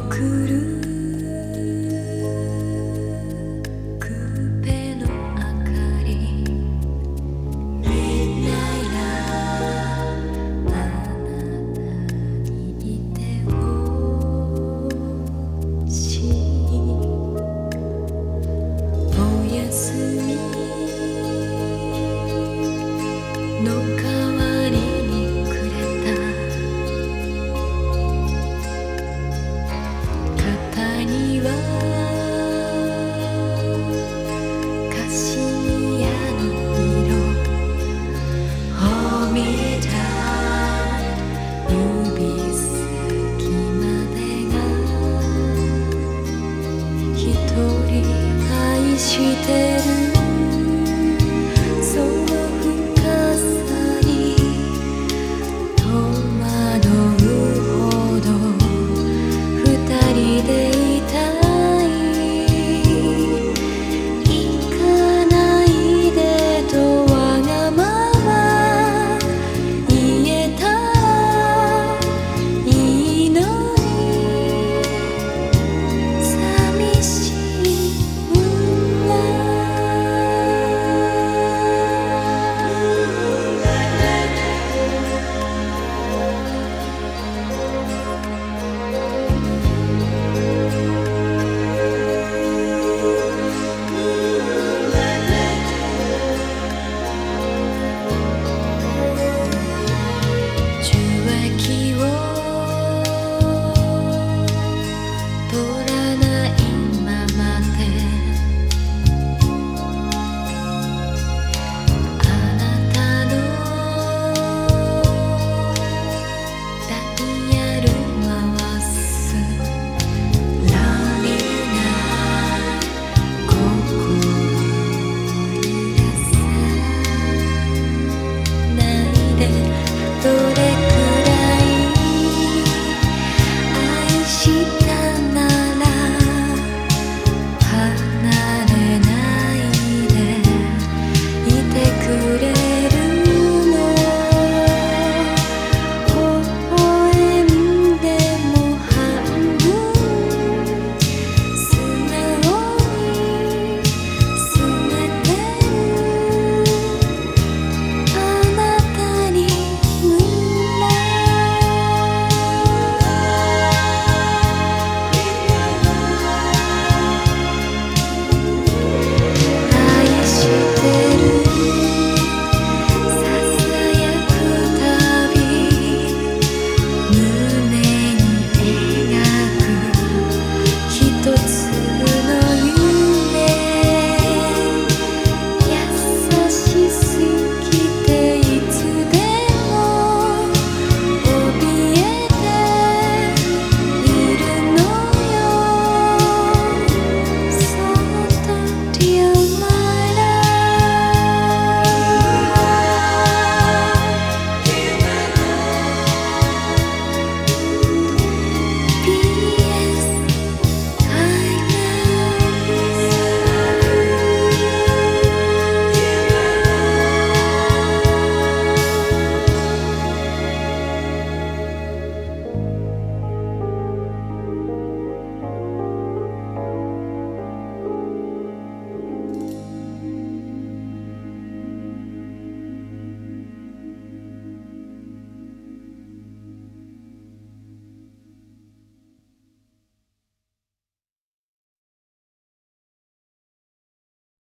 送る see.